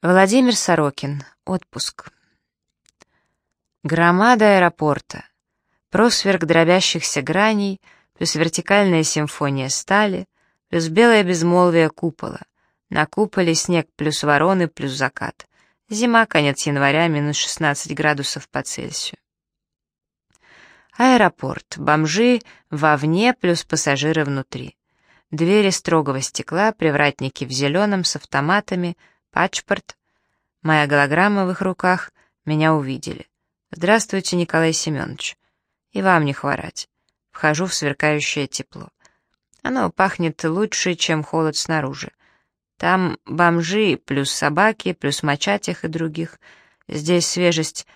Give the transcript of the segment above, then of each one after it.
Владимир Сорокин. Отпуск. Громада аэропорта. Просверк дробящихся граней, плюс вертикальная симфония стали, плюс белое безмолвие купола. На куполе снег плюс вороны плюс закат. Зима, конец января, минус 16 градусов по Цельсию. Аэропорт. Бомжи вовне плюс пассажиры внутри. Двери строгого стекла, привратники в зеленом с автоматами — Пачпорт. Моя голограмма в их руках. Меня увидели. Здравствуйте, Николай Семенович. И вам не хворать. Вхожу в сверкающее тепло. Оно пахнет лучше, чем холод снаружи. Там бомжи, плюс собаки, плюс мочатих и других. Здесь свежесть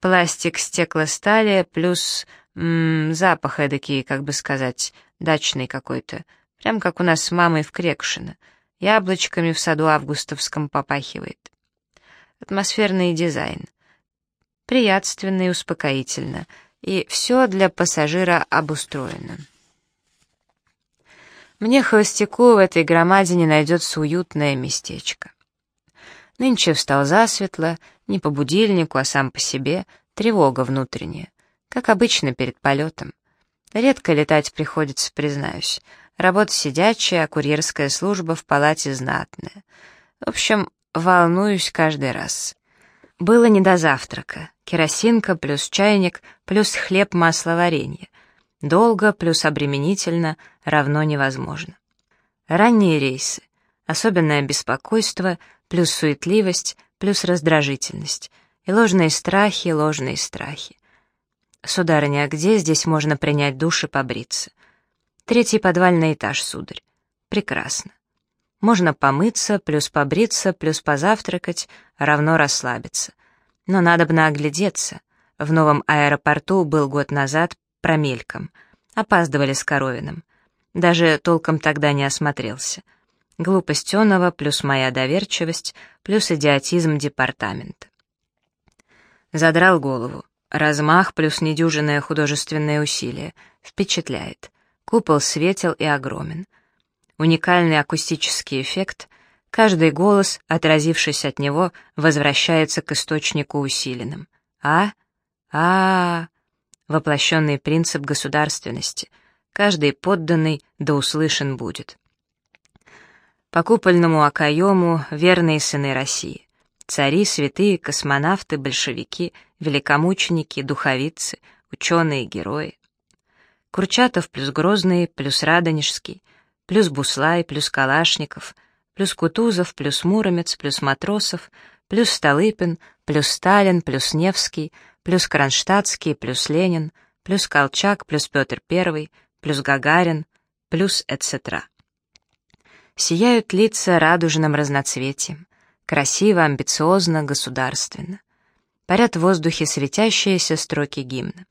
пластик, стеклостали, плюс м -м, запах эдакий, как бы сказать, дачный какой-то. Прям как у нас с мамой в Крекшино. Яблочками в саду августовском попахивает. Атмосферный дизайн. Приятственно и успокоительно. И все для пассажира обустроено. Мне, холостяку, в этой громадине найдется уютное местечко. Нынче встал засветло, не по будильнику, а сам по себе, тревога внутренняя, как обычно перед полетом. Редко летать приходится, признаюсь. Работа сидячая, а курьерская служба в палате знатная. В общем, волнуюсь каждый раз. Было не до завтрака. Керосинка плюс чайник плюс хлеб, масло, варенье. Долго плюс обременительно равно невозможно. Ранние рейсы. Особенное беспокойство плюс суетливость плюс раздражительность. И ложные страхи, ложные страхи. Сударыня, а где здесь можно принять душ и побриться? Третий подвальный этаж, сударь. Прекрасно. Можно помыться, плюс побриться, плюс позавтракать, равно расслабиться. Но надо бы наглядеться. В новом аэропорту был год назад промельком. Опаздывали с Коровиным. Даже толком тогда не осмотрелся. Глупость Онова плюс моя доверчивость плюс идиотизм департамента. Задрал голову. Размах плюс недюжинное художественное усилие. Впечатляет. Купол светел и огромен. Уникальный акустический эффект, каждый голос, отразившись от него, возвращается к источнику усиленным. А? А, воплощенный принцип государственности. Каждый подданный да услышан будет. По купольному окоему верные сыны России. Цари, святые, космонавты, большевики, великомученики, духовицы, ученые, герои. Курчатов плюс Грозный плюс Радонежский, плюс Буслай плюс Калашников, плюс Кутузов плюс Муромец плюс Матросов, плюс Столыпин, плюс Сталин плюс Невский, плюс Кронштадтский плюс Ленин, плюс Колчак плюс Петр I, плюс Гагарин, плюс etc. Сияют лица радужным разноцветием, красиво, амбициозно, государственно. Парят в воздухе светящиеся строки гимна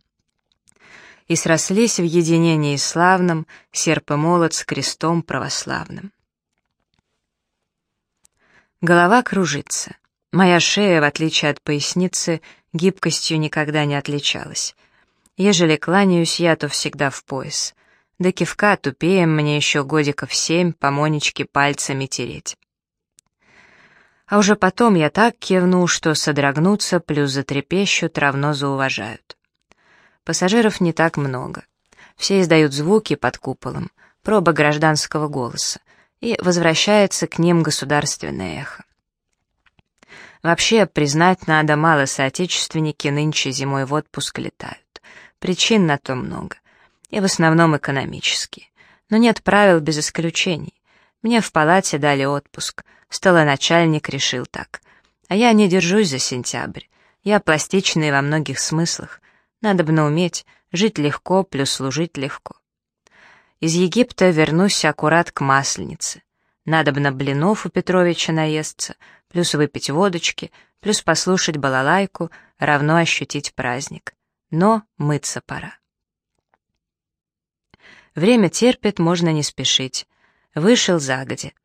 и срослись в единении славном серп и молот с крестом православным. Голова кружится. Моя шея, в отличие от поясницы, гибкостью никогда не отличалась. Ежели кланяюсь я, то всегда в пояс. До кивка тупеем мне еще годиков семь по монечке пальцами тереть. А уже потом я так кивну, что содрогнуться плюс затрепещут равно зауважают. Пассажиров не так много. Все издают звуки под куполом, проба гражданского голоса, и возвращается к ним государственное эхо. Вообще, признать надо, мало соотечественники нынче зимой в отпуск летают. Причин на то много. И в основном экономические. Но нет правил без исключений. Мне в палате дали отпуск. Столоначальник решил так. А я не держусь за сентябрь. Я пластичный во многих смыслах. Надо бы уметь жить легко плюс служить легко. Из Египта вернусь аккурат к Масленице. Надо бы на блинов у Петровича наесться, плюс выпить водочки, плюс послушать балалайку, равно ощутить праздник. Но мыться пора. Время терпит, можно не спешить. Вышел загоди.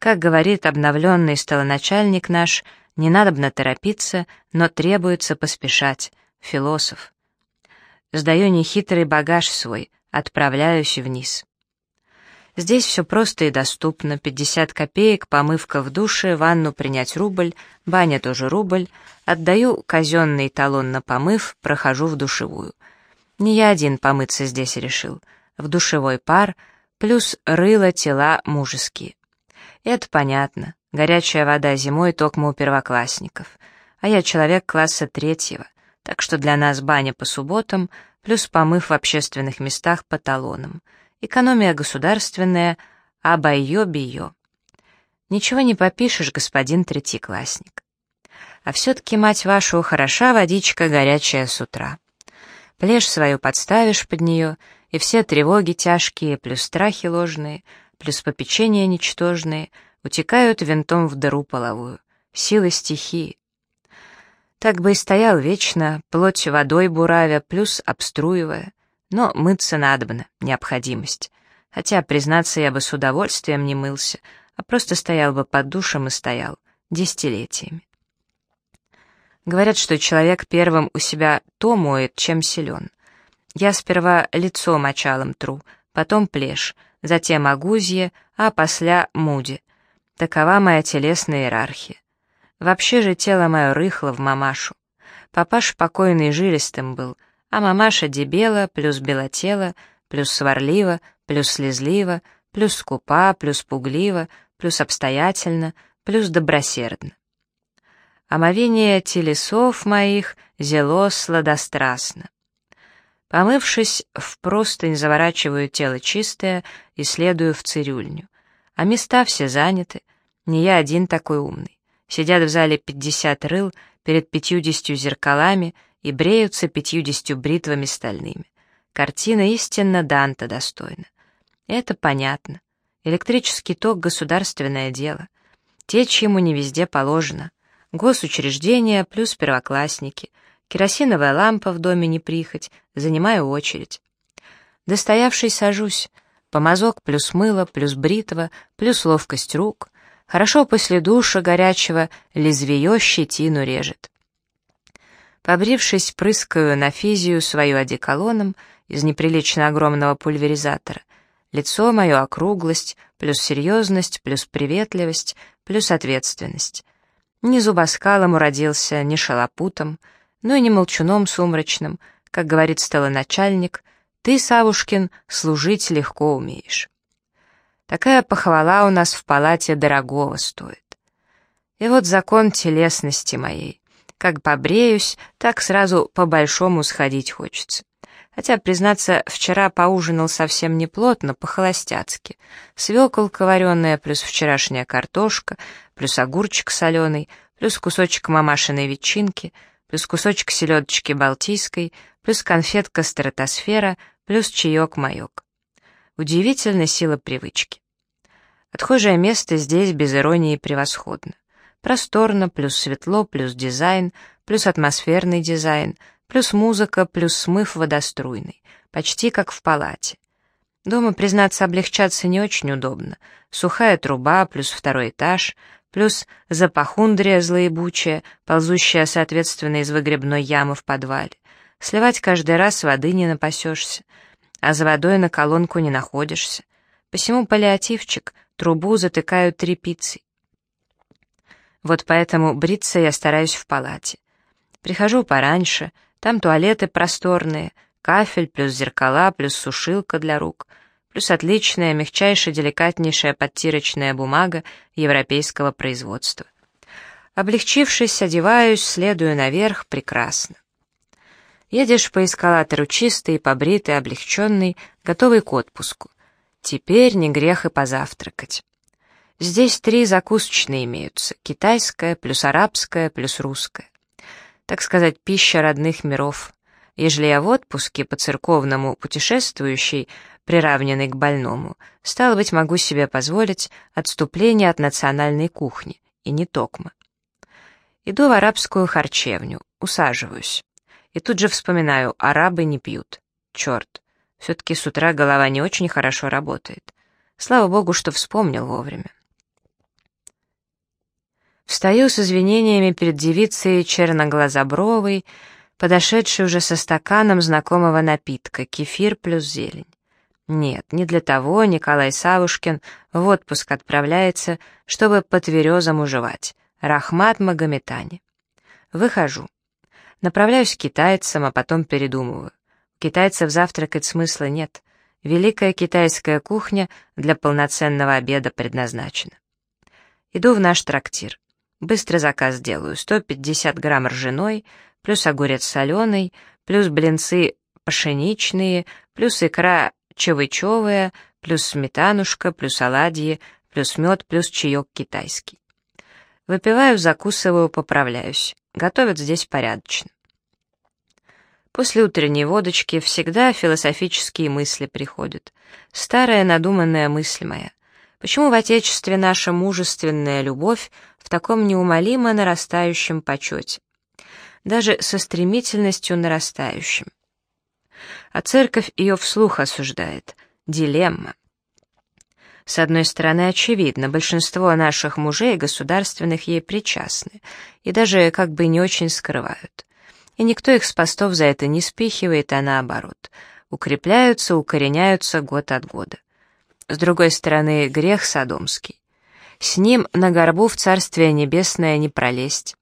Как говорит обновленный столоначальник наш, не надо бы торопиться, но требуется поспешать. Философ. Сдаю нехитрый багаж свой, отправляюсь вниз. Здесь все просто и доступно. 50 копеек, помывка в душе, ванну принять рубль, баня тоже рубль. Отдаю казенный талон на помыв, прохожу в душевую. Не я один помыться здесь решил. В душевой пар, плюс рыло тела мужеские. Это понятно. Горячая вода зимой токмо у первоклассников. А я человек класса третьего, так что для нас баня по субботам, плюс помыв в общественных местах по талонам — Экономия государственная, а байо-био. Ничего не попишешь, господин третьеклассник. А все-таки, мать вашу, хороша водичка горячая с утра. Плешь свою подставишь под нее, и все тревоги тяжкие, плюс страхи ложные, плюс попечения ничтожные, утекают винтом в дыру половую. Силы стихии. Так бы и стоял вечно, плоть водой буравя, плюс обструивая, но мыться надобно, необходимость. Хотя, признаться, я бы с удовольствием не мылся, а просто стоял бы под душем и стоял, десятилетиями. Говорят, что человек первым у себя то моет, чем силен. Я сперва лицо мочалом тру, потом плешь, затем агузье, а после муди. Такова моя телесная иерархия. Вообще же тело мое рыхло в мамашу. Папаш покойный жилистым был — а мамаша дебела, плюс белотела, плюс сварлива, плюс слезлива, плюс скупа, плюс пуглива, плюс обстоятельно, плюс добросердно. Омовение телесов моих зело сладострастно. Помывшись, в простынь заворачиваю тело чистое и следую в цирюльню. А места все заняты, не я один такой умный. Сидят в зале пятьдесят рыл перед пятьюдесятью зеркалами и бреются пятьюдесятью бритвами стальными. Картина истинно Данта достойна. Это понятно. Электрический ток — государственное дело. Течь ему не везде положено. Госучреждения плюс первоклассники. Керосиновая лампа в доме не прихоть. Занимаю очередь. Достоявший сажусь. Помазок плюс мыло, плюс бритва, плюс ловкость рук. Хорошо после душа горячего лезвие щетину режет. Побрившись, прыскаю на физию свою одеколоном из неприлично огромного пульверизатора. Лицо мое округлость, плюс серьезность, плюс приветливость, плюс ответственность. Ни зубоскалом уродился, ни шалопутом, но и не молчуном сумрачным, как говорит столоначальник, ты, Савушкин, служить легко умеешь. Такая похвала у нас в палате дорогого стоит. И вот закон телесности моей. Как побреюсь, так сразу по-большому сходить хочется. Хотя, признаться, вчера поужинал совсем неплотно, по-холостяцки. Свеколка вареная, плюс вчерашняя картошка, плюс огурчик соленый, плюс кусочек мамашиной ветчинки, плюс кусочек селедочки балтийской, плюс конфетка стратосфера, плюс чаек-маек. Удивительная сила привычки. Отхожее место здесь без иронии превосходно. Просторно, плюс светло, плюс дизайн, плюс атмосферный дизайн, плюс музыка, плюс смыв водоструйный. Почти как в палате. Дома, признаться, облегчаться не очень удобно. Сухая труба, плюс второй этаж, плюс запахундрия злоебучая, ползущая, соответственно, из выгребной ямы в подвале. Сливать каждый раз воды не напасешься, а за водой на колонку не находишься. Посему паллиативчик, трубу затыкают тряпицей. Вот поэтому бриться я стараюсь в палате. Прихожу пораньше, там туалеты просторные, кафель плюс зеркала плюс сушилка для рук, плюс отличная, мягчайшая, деликатнейшая подтирочная бумага европейского производства. Облегчившись, одеваюсь, следую наверх, прекрасно. Едешь по эскалатору чистый, побритый, облегченный, готовый к отпуску. Теперь не грех и позавтракать. Здесь три закусочные имеются — китайская, плюс арабская, плюс русская. Так сказать, пища родных миров. Ежели я в отпуске по-церковному путешествующий, приравненный к больному, стало быть, могу себе позволить отступление от национальной кухни, и не токма. Иду в арабскую харчевню, усаживаюсь. И тут же вспоминаю, арабы не пьют. Черт, все-таки с утра голова не очень хорошо работает. Слава богу, что вспомнил вовремя. Встаю с извинениями перед девицей черноглазобровой, подошедшей уже со стаканом знакомого напитка, кефир плюс зелень. Нет, не для того Николай Савушкин в отпуск отправляется, чтобы по тверезам уживать. Рахмат Магометане. Выхожу. Направляюсь к китайцам, а потом передумываю. Китайцев завтракать смысла нет. Великая китайская кухня для полноценного обеда предназначена. Иду в наш трактир. Быстро заказ делаю. 150 грамм ржаной, плюс огурец соленый, плюс блинцы пшеничные, плюс икра чевычевая, плюс сметанушка, плюс оладьи, плюс мед, плюс чаек китайский. Выпиваю, закусываю, поправляюсь. Готовят здесь порядочно. После утренней водочки всегда философические мысли приходят. Старая надуманная мысль моя. Почему в Отечестве наша мужественная любовь в таком неумолимо нарастающем почете? Даже со стремительностью нарастающим. А церковь ее вслух осуждает. Дилемма. С одной стороны, очевидно, большинство наших мужей государственных ей причастны и даже как бы не очень скрывают. И никто их с постов за это не спихивает, а наоборот, укрепляются, укореняются год от года. С другой стороны, грех содомский. С ним на горбу в Царствие Небесное не пролезть.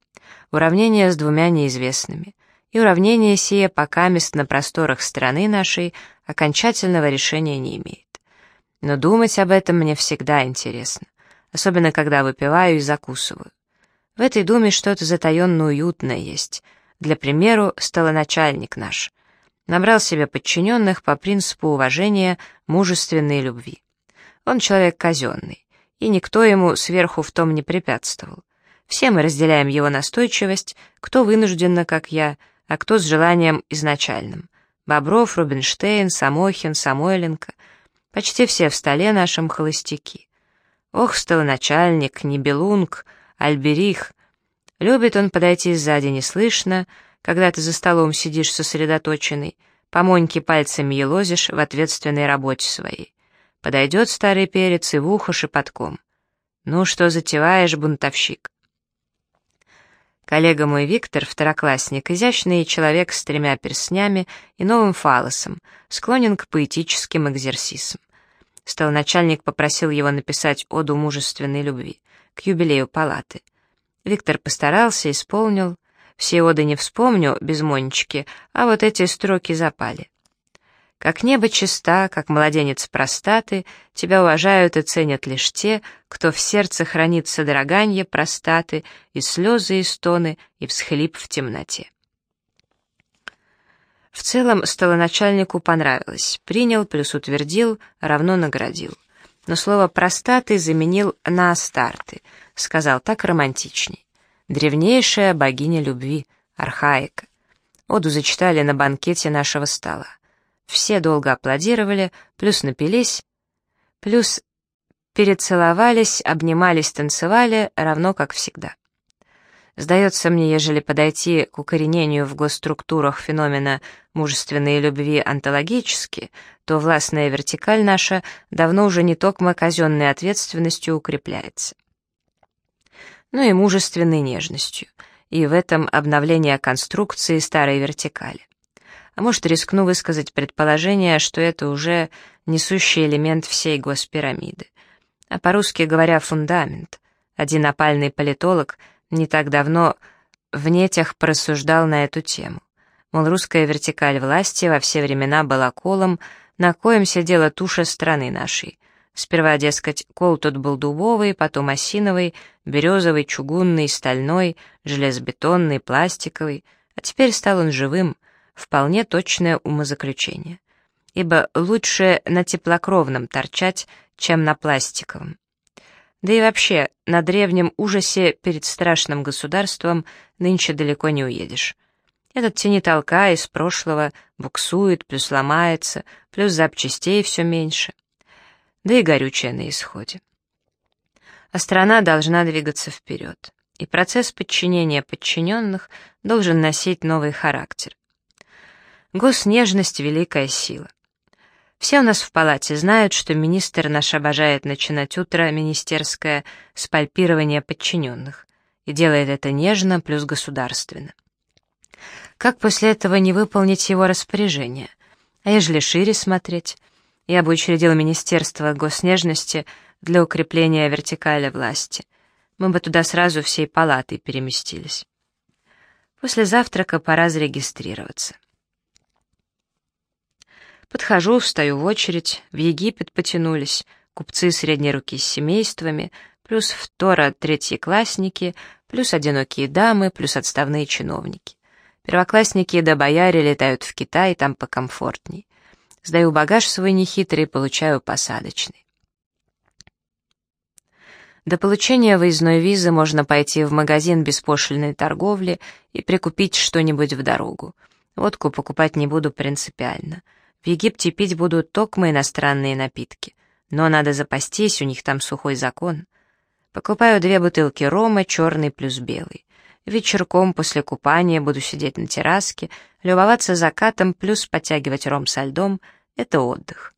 Уравнение с двумя неизвестными. И уравнение сие пока мест на просторах страны нашей окончательного решения не имеет. Но думать об этом мне всегда интересно, особенно когда выпиваю и закусываю. В этой думе что-то затаенно уютное есть. Для примеру, столоначальник наш. Набрал себе подчиненных по принципу уважения, мужественной любви. Он человек казенный, и никто ему сверху в том не препятствовал. Все мы разделяем его настойчивость, кто вынужденно, как я, а кто с желанием изначальным. Бобров, Рубинштейн, Самохин, Самойленко — Почти все в столе нашем холостяки. Ох, столоначальник, Нибелунг, Альберих. Любит он подойти сзади неслышно, когда ты за столом сидишь сосредоточенный, помоньки пальцами елозишь в ответственной работе своей. Подойдет старый перец и в ухо шепотком. «Ну что затеваешь, бунтовщик?» Коллега мой Виктор, второклассник, изящный человек с тремя перстнями и новым фалосом, склонен к поэтическим экзерсисам. Столоначальник попросил его написать оду мужественной любви к юбилею палаты. Виктор постарался, исполнил. Все оды не вспомню, без Монечки, а вот эти строки запали. Как небо чиста, как младенец простаты, тебя уважают и ценят лишь те, кто в сердце хранит содроганье простаты, и слезы, и стоны, и всхлип в темноте. В целом столоначальнику понравилось, принял плюс утвердил, равно наградил. Но слово «простаты» заменил на «астарты», сказал так романтичней. Древнейшая богиня любви, архаика. Оду зачитали на банкете нашего стола. Все долго аплодировали, плюс напились, плюс перецеловались, обнимались, танцевали, равно как всегда. Сдается мне, ежели подойти к укоренению в госструктурах феномена мужественной любви онтологически, то властная вертикаль наша давно уже не токмо казенной ответственностью укрепляется, но и мужественной нежностью, и в этом обновление конструкции старой вертикали а может, рискну высказать предположение, что это уже несущий элемент всей госпирамиды. А по-русски говоря, фундамент. Один опальный политолог не так давно в нетях просуждал на эту тему. Мол, русская вертикаль власти во все времена была колом, на коем сидела туша страны нашей. Сперва, дескать, кол тот был дубовый, потом осиновый, березовый, чугунный, стальной, железобетонный, пластиковый, а теперь стал он живым — вполне точное умозаключение. Ибо лучше на теплокровном торчать, чем на пластиковом. Да и вообще, на древнем ужасе перед страшным государством нынче далеко не уедешь. Этот тени-толка из прошлого буксует, плюс ломается, плюс запчастей все меньше. Да и горючее на исходе. А страна должна двигаться вперед, и процесс подчинения подчиненных должен носить новый характер. Госнежность — великая сила. Все у нас в палате знают, что министр наш обожает начинать утро министерское с пальпирования подчиненных и делает это нежно плюс государственно. Как после этого не выполнить его распоряжение? А ежели шире смотреть? Я бы учредил Министерство госнежности для укрепления вертикали власти. Мы бы туда сразу всей палатой переместились. После завтрака пора зарегистрироваться. Подхожу, встаю в очередь, в Египет потянулись, купцы средней руки с семействами, плюс второ третьеклассники, плюс одинокие дамы, плюс отставные чиновники. Первоклассники да бояре летают в Китай, там покомфортней. Сдаю багаж свой нехитрый, получаю посадочный. До получения выездной визы можно пойти в магазин беспошлиной торговли и прикупить что-нибудь в дорогу. Водку покупать не буду принципиально. В Египте пить будут токмо иностранные напитки. Но надо запастись, у них там сухой закон. Покупаю две бутылки рома, черный плюс белый. Вечерком после купания буду сидеть на терраске, любоваться закатом плюс подтягивать ром со льдом. Это отдых.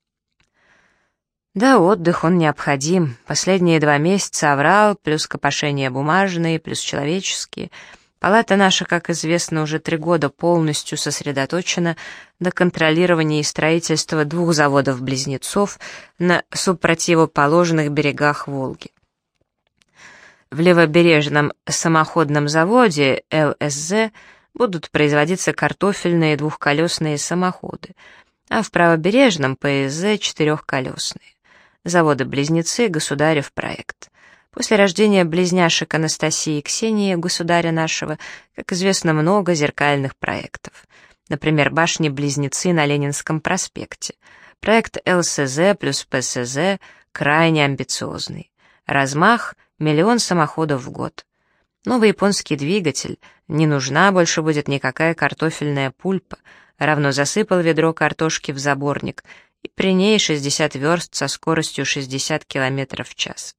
Да, отдых, он необходим. Последние два месяца оврал, плюс копошения бумажные, плюс человеческие — Палата наша, как известно, уже три года полностью сосредоточена на контролировании строительства двух заводов-близнецов на супротивоположных берегах Волги. В левобережном самоходном заводе ЛСЗ будут производиться картофельные двухколесные самоходы, а в правобережном ПСЗ четырехколесные. Заводы-близнецы, государев проект. После рождения близняшек Анастасии и Ксении, государя нашего, как известно, много зеркальных проектов. Например, башни-близнецы на Ленинском проспекте. Проект ЛСЗ плюс ПСЗ крайне амбициозный. Размах — миллион самоходов в год. Новый японский двигатель, не нужна больше будет никакая картофельная пульпа, равно засыпал ведро картошки в заборник, и при ней 60 верст со скоростью 60 км в час.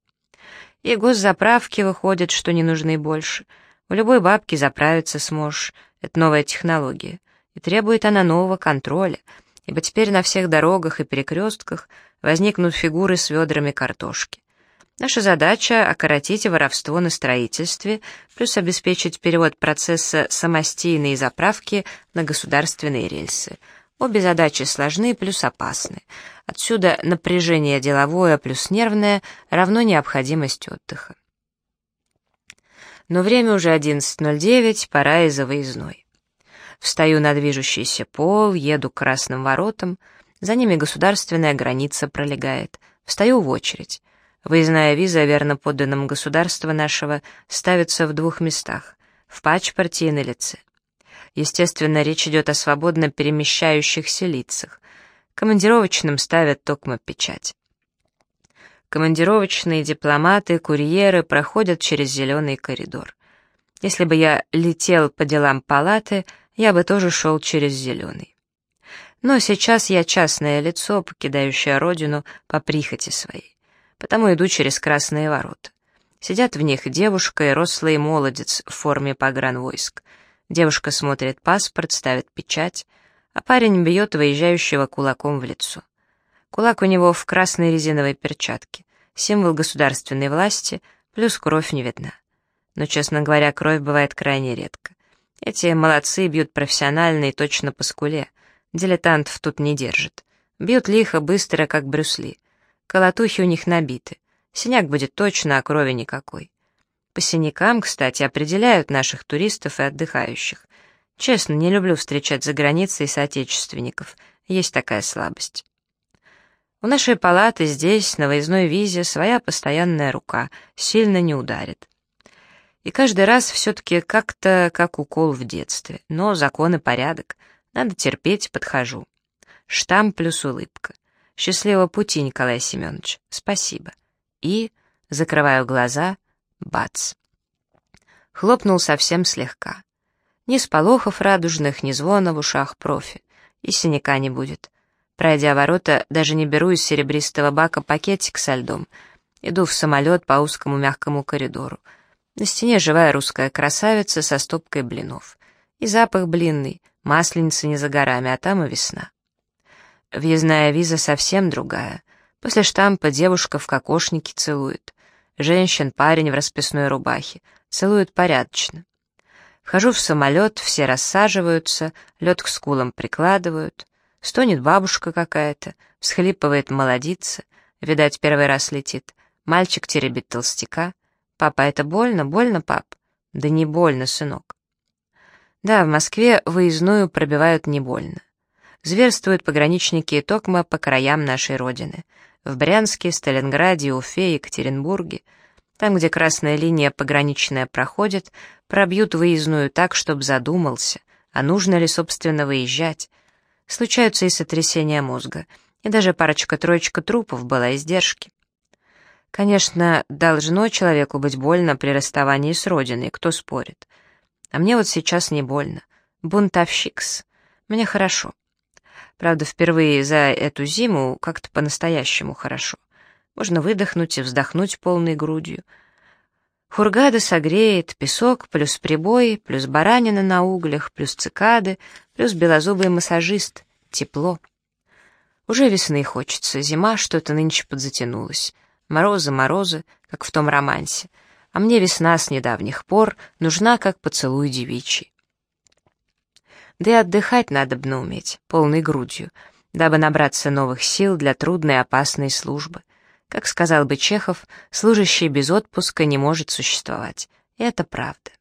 И госзаправки выходят, что не нужны больше. У любой бабки заправиться сможешь. Это новая технология. И требует она нового контроля, ибо теперь на всех дорогах и перекрестках возникнут фигуры с ведрами картошки. Наша задача — окоротить воровство на строительстве, плюс обеспечить перевод процесса самостийной заправки на государственные рельсы — Обе задачи сложны плюс опасны. Отсюда напряжение деловое плюс нервное равно необходимость отдыха. Но время уже 11.09, пора и за выездной. Встаю на движущийся пол, еду к красным воротам, за ними государственная граница пролегает. Встаю в очередь. Выездная виза верно подданным государства нашего ставится в двух местах — в пачпорте и на лице. Естественно, речь идет о свободно перемещающихся лицах. Командировочным ставят токмо печать. Командировочные дипломаты, курьеры проходят через зеленый коридор. Если бы я летел по делам палаты, я бы тоже шел через зеленый. Но сейчас я частное лицо, покидающее родину по прихоти своей. Потому иду через красные ворота. Сидят в них девушка и рослый молодец в форме погранвойск. Девушка смотрит паспорт, ставит печать, а парень бьет выезжающего кулаком в лицо. Кулак у него в красной резиновой перчатке, символ государственной власти, плюс кровь не видна. Но, честно говоря, кровь бывает крайне редко. Эти молодцы бьют профессионально и точно по скуле. Дилетантов тут не держит. Бьют лихо, быстро, как брюсли. Колотухи у них набиты. Синяк будет точно, а крови никакой. По синякам, кстати, определяют наших туристов и отдыхающих. Честно, не люблю встречать за границей соотечественников. Есть такая слабость. У нашей палаты здесь, на выездной визе, своя постоянная рука, сильно не ударит. И каждый раз все-таки как-то как укол в детстве. Но закон и порядок. Надо терпеть, подхожу. Штамп плюс улыбка. Счастливого пути, Николай Семенович. Спасибо. И закрываю глаза Бац! Хлопнул совсем слегка. Ни сполохов радужных, ни звона в ушах профи. И синяка не будет. Пройдя ворота, даже не беру из серебристого бака пакетик со льдом. Иду в самолет по узкому мягкому коридору. На стене живая русская красавица со стопкой блинов. И запах блинный, масленица не за горами, а там и весна. Въездная виза совсем другая. После штампа девушка в кокошнике целует. Женщин парень в расписной рубахе. Целуют порядочно. Вхожу в самолет, все рассаживаются, лед к скулам прикладывают. Стонет бабушка какая-то, всхлипывает молодица, видать, первый раз летит. Мальчик теребит толстяка. «Папа, это больно? Больно, пап?» «Да не больно, сынок». Да, в Москве выездную пробивают не больно. Зверствуют пограничники и токма по краям нашей Родины. В Брянске, Сталинграде, Уфе, Екатеринбурге. Там, где красная линия пограничная проходит, пробьют выездную так, чтобы задумался, а нужно ли, собственно, выезжать. Случаются и сотрясения мозга, и даже парочка-троечка трупов была издержки. Конечно, должно человеку быть больно при расставании с родиной, кто спорит. А мне вот сейчас не больно. Бунтовщикс. Мне хорошо. Правда, впервые за эту зиму как-то по-настоящему хорошо. Можно выдохнуть и вздохнуть полной грудью. Хургада согреет, песок, плюс прибой, плюс баранина на углях, плюс цикады, плюс белозубый массажист. Тепло. Уже весны хочется, зима что-то нынче подзатянулась. Морозы, морозы, как в том романсе. А мне весна с недавних пор нужна, как поцелуй девичий. Да и отдыхать надо бы уметь, полной грудью, дабы набраться новых сил для трудной опасной службы. Как сказал бы Чехов, служащий без отпуска не может существовать. И это правда.